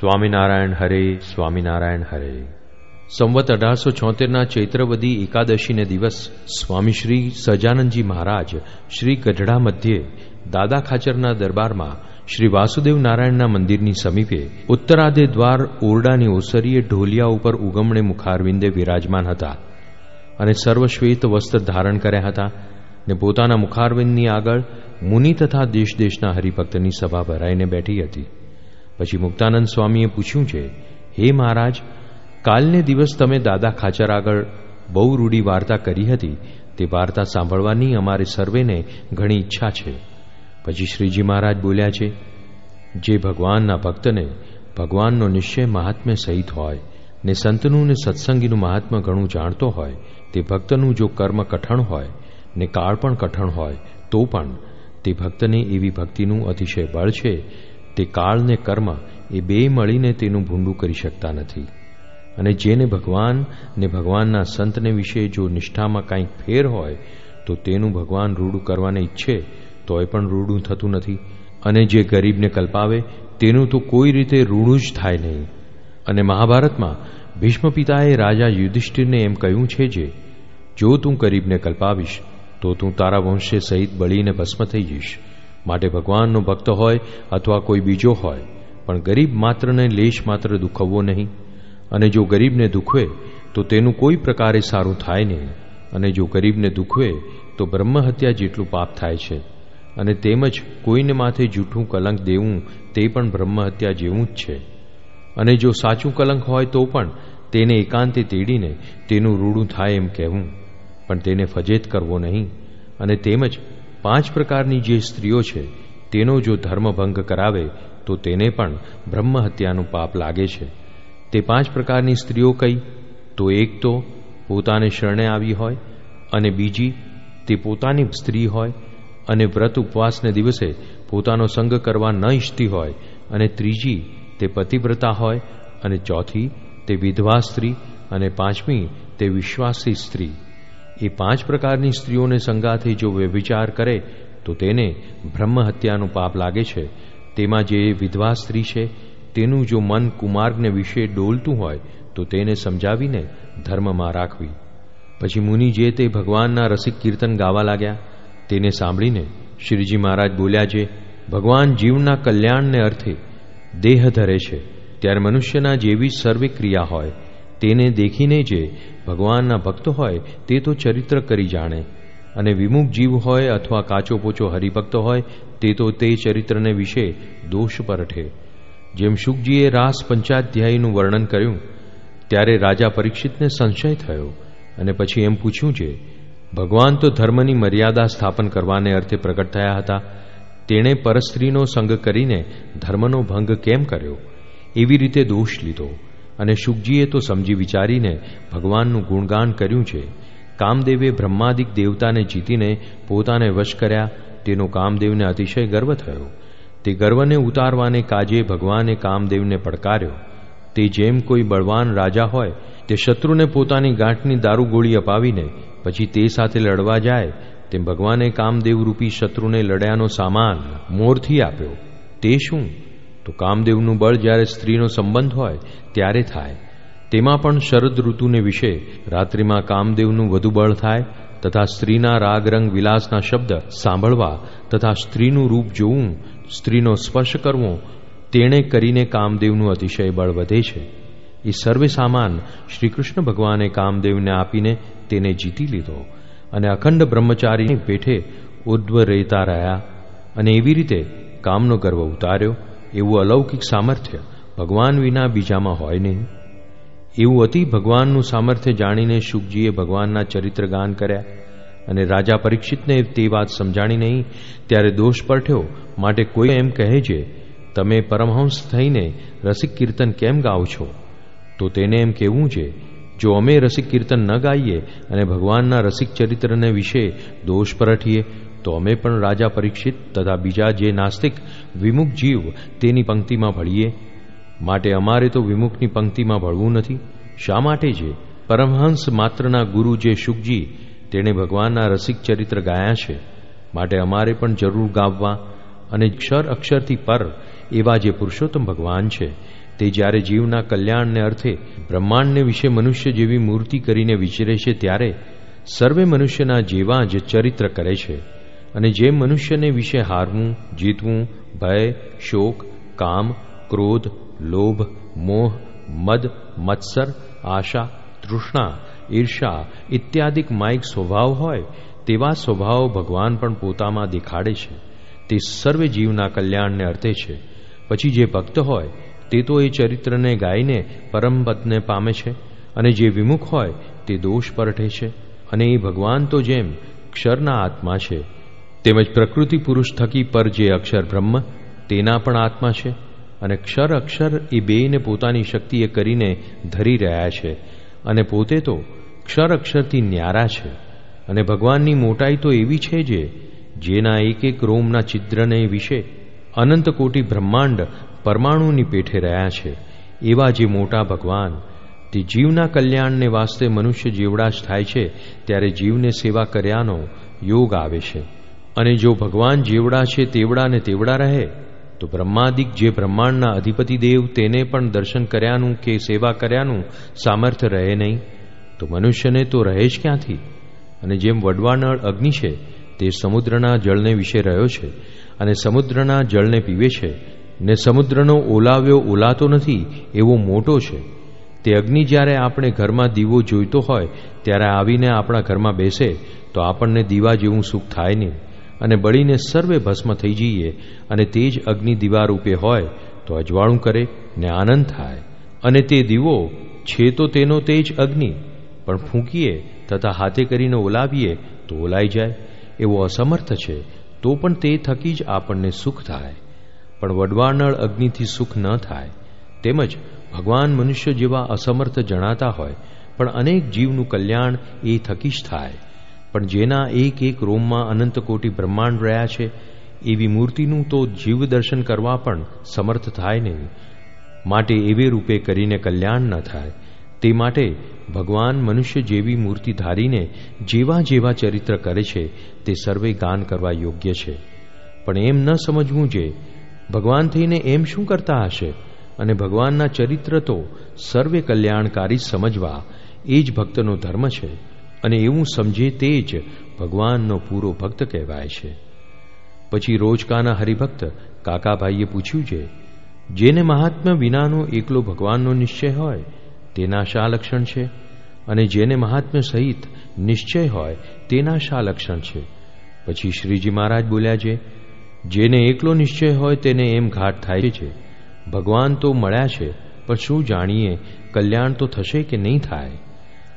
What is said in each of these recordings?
સ્વામિનારાયણ હરે સ્વામિનારાયણ હરે. સંવત અઢારસો છોતેરના ચૈત્રવદી એકાદશીને દિવસ સ્વામી શ્રી સજાનંદજી મહારાજ શ્રી ગઢડા મધ્યે દાદા ખાચરના દરબારમાં શ્રી વાસુદેવ નારાયણના મંદિરની સમીપે ઉત્તરાદે દ્વાર ઓરડાની ઓસરીએ ઢોલિયા ઉપર ઉગમણે મુખારવિંદે વિરાજમાન હતા અને સર્વશ્વેત વસ્ત્ર ધારણ કર્યા હતા ને પોતાના મુખારવિંદની આગળ મુનિ તથા દેશ દેશના હરિભક્તની સભા ભરાઈને બેઠી હતી. પછી મુક્તાનંદ સ્વામીએ પૂછ્યું છે, હે મહારાજ, કાલને દિવસ તમે દાદા ખાચર આગળ બહુ રૂડી વાર્તા કરી હતી, તે વાર્તા સાંભળવાની અમારે સર્વેને ઘણી ઈચ્છા છે. પછી શ્રીજી મહારાજ બોલ્યા છે, જે ભગવાનના ભક્તને ભગવાનનો નિશ્ચય મહાત્મ્ય સહિત હોય, ને સંતનું ને સત્સંગીનું મહાત્મ્ય ઘણું જાણતો હોય, તે ભક્તનું જો કર્મ કઠણ હોય, ને કાળ પણ કઠણ હોય, તો પણ તે ભક્તને એવી ભક્તિનું અતિશય બળ છે તે કાળ ને કર્મ એ બે મળીને તેનું ભૂંડું કરી શકતા નથી. અને જેને ભગવાન ને ભગવાનના સંતને વિશે જો નિષ્ઠામાં કાંઈક ફેર હોય, તો તેનું ભગવાન રૂડું કરવાને ઈચ્છે, તોય પણ રૂડું થતું નથી. અને જે ગરીબને કલ્પાવે, તેનું તો કોઈ રીતે રૂડું જ થાય નહીં. અને મહાભારતમાં ભીષ્મ પિતાએ રાજા યુધિષ્ઠિરને એમ કહ્યું છે જે, જો તું ગરીબને કલ્પાવીશ, તો તું તારા વંશે સહિત બળીને ભસ્મ થઈ જઈશ. માટે ભગવાનનો ભક્ત હોય અથવા કોઈ બીજો હોય, પણ ગરીબ માત્રને લેશ માત્ર દુખવવો નહીં. અને જો ગરીબને દુખવે, તો તેનું કોઈ પ્રકારે સારું થાય નહીં. અને જો ગરીબને દુખવે, તો બ્રહ્મહત્યા જેટલું પાપ થાય છે. અને તેમજ કોઈને માથે જૂઠું કલંક દેવું, તે પણ બ્રહ્મહત્યા જેવું જ છે. અને જો સાચું કલંક હોય, તો પણ તેને એકાંતે તેડીને તેનું રૂડું થાય એમ કહેવું. પણ તેને ફજેત કરવો નહીં. અને તેમજ પાંચ પ્રકારની જે સ્ત્રીઓ છે, તેનો જો ધર્મભંગ કરાવે, તો તેને પણ બ્રહ્મ હત્યાનું પાપ લાગે છે. તે પાંચ પ્રકારની સ્ત્રીઓ કઈ? તો એક તો પોતાને શરણે આવી હોય, અને બીજી તે પોતાની સ્ત્રી હોય, અને વ્રત ઉપવાસને દિવસે પોતાનો સંગ કરવા ન ઈચ્છતી હોય, અને ત્રીજી તે પતિવ્રતા હોય, અને ચોથી તે વિધવા સ્ત્રી, અને પાંચમી તે વિશ્વાસી સ્ત્રી. એ પાંચ પ્રકારની સ્ત્રીઓને સંગાથી જો વ્યભિચાર કરે, તો તેને બ્રહ્મ હત્યાનું પાપ લાગે છે. તેમાં જે વિધવા સ્ત્રી છે, તેનું જો મન કુમાર્ગને વિશે ડોલતું હોય, તો તેને સમજાવીને ધર્મમાં રાખવી. પછી મુનિ જે તે ભગવાનના રસિક કીર્તન ગાવા લાગ્યા. તેને સાંભળીને શ્રીજી મહારાજ બોલ્યા છે, ભગવાન જીવના કલ્યાણને અર્થે દેહ ધરે છે. ત્યારે મનુષ્યના જેવી સર્વે ક્રિયા હોય તેને દેખીને જે ભગવાનના ભક્ત હોય તે તો ચરિત્ર કરી જાણે. અને વિમુખ જીવ હોય અથવા કાચો પોચો હરિભક્ત હોય તે તો તે ચરિત્રને વિશે દોષ પરઠે. જેમ શુકજીએ રાસ પંચાધ્યાયીનું વર્ણન કર્યું, ત્યારે રાજા પરીક્ષિતને સંશય થયો અને પછી એમ પૂછ્યું છે ભગવાન તો ધર્મની મર્યાદા સ્થાપન કરવાને અર્થે પ્રગટ થયા હતા. તેણે પરસ્ત્રીનો સંગ કરીને ધર્મનો ભંગ કેમ કર્યો? એવી રીતે દોષ લીધો. અને શુકજીએ તો સમજી વિચારીને ભગવાનનું ગુણગાન કર્યું છે. કામદેવે બ્રહ્માદિક દેવતાને જીતીને પોતાને વશ કર્યા. તેનો કામદેવને અતિશય ગર્વ થયો. તે ગર્વને ઉતારવાને કાજે ભગવાને કામદેવને પડકાર્યો. તે જેમ કોઈ બળવાન રાજા હોય, તે શત્રુને પોતાની ગાંઠની દારૂ ગોળી અપાવીને પછી તે સાથે લડવા જાય, તેમ ભગવાને કામદેવ રૂપી શત્રુને લડ્યાનો સામાન મોરથી આપ્યો. તે શું? તો કામદેવનું બળ જ્યારે સ્ત્રીનો સંબંધ હોય, ત્યારે થાય. તેમાં પણ શરદ ઋતુને વિશે રાત્રિમાં કામદેવનું વધુ બળ થાય તથા સ્ત્રીના રાગ રંગ વિલાસના શબ્દ સાંભળવા તથા સ્ત્રીનું રૂપ જોવું, સ્ત્રીનો સ્પર્શ કરવો, તેણે કરીને કામદેવનું અતિશય બળ વધે છે. એ સર્વે સામાન શ્રીકૃષ્ણ ભગવાને કામદેવને આપીને તેને જીતી લીધો અને અખંડ બ્રહ્મચારીની પેઠે ઉદ્વ રહેતા રહ્યા અને એવી રીતે કામનો ગર્વ ઉતાર્યો. એવું અલૌકિક સામર્થ્ય ભગવાન વિના બીજામાં હોય નહીં. એવું અતિ ભગવાનનું સામર્થ્ય જાણીને શુકજીએ ભગવાનના ચરિત્ર ગાન કર્યા અને રાજા પરીક્ષિતને તે વાત સમજાણી નહીં, ત્યારે દોષ પરઠ્યો. માટે કોઈ એમ કહે છે, તમે પરમહંસ થઈને રસિક કીર્તન કેમ ગાઓ છો? તો તેને એમ કહેવું છે, જો અમે રસિક કીર્તન ન ગાઈએ અને ભગવાનના રસિક ચરિત્રને વિશે દોષ પરઠીએ તો અમે પણ રાજા પરીક્ષિત તથા બીજા જે નાસ્તિક વિમુખ જીવ તેની પંક્તિમાં ભળીએ. માટે અમારે તો વિમુખની પંક્તિમાં ભળવું નથી. શા માટે છે પરમહંસ માત્રના ગુરુ જે શુકજી તેણે ભગવાનના રસિક ચરિત્ર ગાયા છે. માટે અમારે પણ જરૂર ગાવવા અને ક્ષર અક્ષરથી પર એવા જે પુરુષોત્તમ ભગવાન છે, તે જ્યારે જીવના કલ્યાણને અર્થે બ્રહ્માંડને વિશે મનુષ્ય જેવી મૂર્તિ કરીને વિચરે છે ત્યારે સર્વે મનુષ્યના જેવા જ ચરિત્ર કરે છે. અને જેમ મનુષ્યને વિશે હારવું, જીતવું, ભય, શોક, કામ, ક્રોધ, લોભ, મોહ, મદ, મત્સર, આશા, તૃષ્ણા ઈર્ષા ઇત્યાદિક માયિક સ્વભાવ હોય, તેવા સ્વભાવ ભગવાન પણ પોતામાં દેખાડે છે. તે સર્વ જીવના કલ્યાણને અર્થે છે. પછી જે ભક્ત હોય, તે તો એ ચરિત્રને ગાઈને પરમપદને પામે છે અને જે વિમુખ હોય, તે દોષ પરઠે છે. અને એ ભગવાન તો જેમ ક્ષરના આત્મા છે. તેમજ પ્રકૃતિ પુરુષ થકી પર જે અક્ષર બ્રહ્મ, તેના પણ આત્મા છે અને ક્ષર અક્ષર એ બેને પોતાની શક્તિએ કરીને ધરી રહ્યા છે અને પોતે તો ક્ષર અક્ષરથી ન્યારા છે અને ભગવાનની મોટાઈ તો એવી છે જે, જેના એક એક રોમના છિદ્રને વિશે અનંત કોટી બ્રહ્માંડ પરમાણુની પેઠે રહ્યા છે, એવા જે મોટા ભગવાન, તે જીવના કલ્યાણને વાસ્તે મનુષ્ય જેવડા જ થાય છે, ત્યારે જીવને સેવા કર્યાનો યોગ આવે છે. અને જો ભગવાન જેવડા છે તેવડા ને તેવડા રહે, તો બ્રહ્માદિક જે બ્રહ્માંડના અધિપતિ દેવ તેને પણ દર્શન કર્યાનું કે સેવા કર્યાનું સામર્થ્ય રહે નહીં, તો મનુષ્યને તો રહે જ ક્યાંથી? અને જેમ વડવાનળ અગ્નિ છે, તે સમુદ્રના જળને વિશે રહ્યો છે, અને સમુદ્રના જળને પીવે છે, ને સમુદ્રનો ઓલાવ્યો ઓલાતો નથી, એવો મોટો છે. તે અગ્નિ જ્યારે આપણે ઘરમાં દીવો જોઈતો હોય, ત્યારે આવીને આપણા ઘરમાં બેસે, તો આપણને દીવા જેવું સુખ થાય નહીં. અને બળીને સર્વે ભસ્મ થઈ જઈએ અને તે જ અગ્નિ દીવા રૂપે હોય તો અજવાળું કરે ને આનંદ થાય. અને તે દીવો છે તો તેનો તે જ અગ્નિ, પણ ફૂંકીએ તથા હાથે કરીને ઓલાવીએ તો ઓલાઈ જાય. એવો અસમર્થ છે, તો પણ તે થકી જ આપણને સુખ થાય. પણ વડવાનળ અગ્નિથી સુખ ન થાય. તેમજ ભગવાન મનુષ્ય જેવા અસમર્થ જણાતા હોય, પણ અનેક જીવનું કલ્યાણ એ થકી જ થાય. પણ જેના એક એક રોમમાં અનંત કોટી બ્રહ્માંડ રહ્યા છે, એવી મૂર્તિનું તો જીવ દર્શન કરવા પણ સમર્થ થાય નહીં. માટે એવે રૂપે કરીને કલ્યાણ ન થાય. તે માટે ભગવાન મનુષ્ય જેવી મૂર્તિ ધારીને જેવા જેવા ચરિત્ર કરે છે, તે સર્વે ગાન કરવા યોગ્ય છે. પણ એમ ન સમજવું જે, ભગવાન થઈને એમ શું કરતા હશે? અને ભગવાનના ચરિત્ર તો સર્વે કલ્યાણકારી સમજવા એ જ ભક્તનો ધર્મ છે. અને એવું સમજે તે જ ભગવાનનો પૂરો ભક્ત કહેવાય છે. પછી રોજકાના હરિભક્ત કાકાભાઈએ પૂછ્યું છે, જેને મહાત્મા વિનાનો એકલો ભગવાનનો નિશ્ચય હોય, તેના શા લક્ષણ છે? અને જેને મહાત્મ્ય સહિત નિશ્ચય હોય, તેના શા લક્ષણ છે? પછી શ્રીજી મહારાજ બોલ્યા છે, જેને એકલો નિશ્ચય હોય તેને એમ ઘાટ થાય છે. ભગવાન તો મળ્યા છે, પણ શું જાણીએ, કલ્યાણ તો થશે કે નહીં થાય?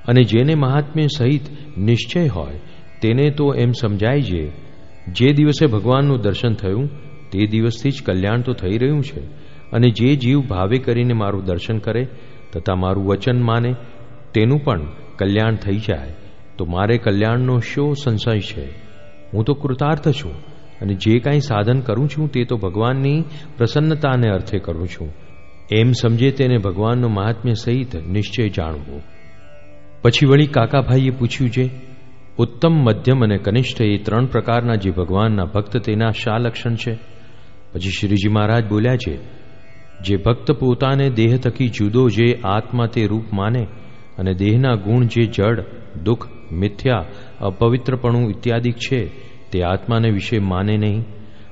અને જેને મહાત્મ્ય સહિત નિશ્ચય હોય, તેને તો એમ સમજાય છે જે દિવસે ભગવાનનું દર્શન થયું, તે દિવસથી જ કલ્યાણ તો થઈ રહ્યું છે. અને જે જીવ ભાવે કરીને મારું દર્શન કરે, તથા મારું વચન માને, તેનું પણ કલ્યાણ થઈ જાય, તો મારે કલ્યાણનો શો સંશય છે? હું તો કૃતાર્થ છું, અને જે કાંઈ સાધન કરું છું, તે તો ભગવાનની પ્રસન્નતાને અર્થે કરું છું. એમ સમજે તેને ભગવાનનો મહાત્મ્ય સહિત નિશ્ચય જાણવો. પછી વળી કાકાભાઈએ પૂછ્યું છે ઉત્તમ, મધ્યમ અને કનિષ્ઠ એ ત્રણ પ્રકારના જે ભગવાનના ભક્ત તેના શા લક્ષણ છે? પછી શ્રીજી મહારાજ બોલ્યા છે, જે ભક્ત પોતાને દેહ થકી જુદો જે આત્મા તે રૂપ માને અને દેહના ગુણ જે જડ, દુઃખ, મિથ્યા, અપવિત્રપણું ઇત્યાદિક છે, તે આત્માને વિશે માને નહીં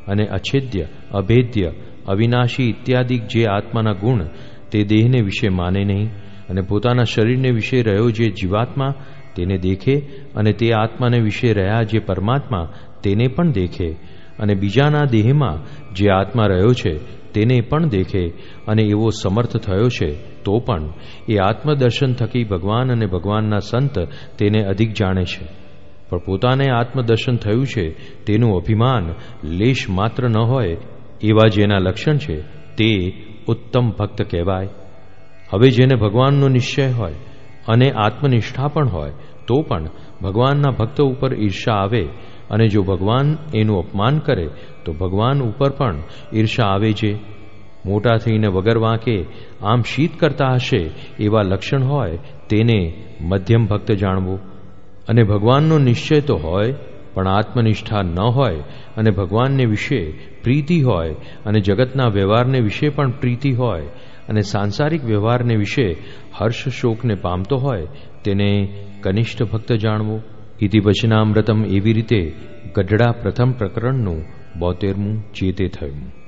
અને અછેદ્ય, અભેદ્ય, અવિનાશી ઇત્યાદિક જે આત્માના ગુણ તે દેહને વિશે માને નહીં અને પોતાના શરીરને વિશે રહ્યો જે જીવાત્મા, તેને દેખે અને તે આત્માને વિશે રહ્યા જે પરમાત્મા, તેને પણ દેખે. અને બીજાના દેહમાં જે આત્મા રહ્યો છે, તેને પણ દેખે અને એવો સમર્થ થયો છે, તો પણ એ આત્મદર્શન થકી ભગવાન અને ભગવાનના સંત તેને અધિક જાણે છે. પણ પોતાને આત્મદર્શન થયું છે, તેનું અભિમાન લેશ માત્ર ન હોય એવા જેના લક્ષણ છે, તે ઉત્તમ ભક્ત કહેવાય. હવે જેને ભગવાનનો નિશ્ચય હોય અને આત્મનિષ્ઠા પણ હોય, તો પણ ભગવાનના ભક્ત ઉપર ઈર્ષા આવે અને જો ભગવાન એનું અપમાન કરે, તો ભગવાન ઉપર પણ ઈર્ષા આવે છે. મોટા થઈને વગર વાંકે આમ શીત કરતા હશે એવા લક્ષણ હોય, તેને મધ્યમ ભક્ત જાણવો. અને ભગવાનનો નિશ્ચય તો હોય, પણ આત્મનિષ્ઠા ન હોય અને ભગવાનને વિશે પ્રીતિ હોય અને જગતના વ્યવહારને વિશે પણ પ્રીતિ હોય અને સાંસારિક વ્યવહારને વિશે હર્ષ શોકને પામતો હોય તેને કનિષ્ઠ ભક્ત જાણવો. ઇતિ વચનામૃતમ એવી રીતે ગઢડા પ્રથમ પ્રકરણનું બોતેરમું ચેતે થયું.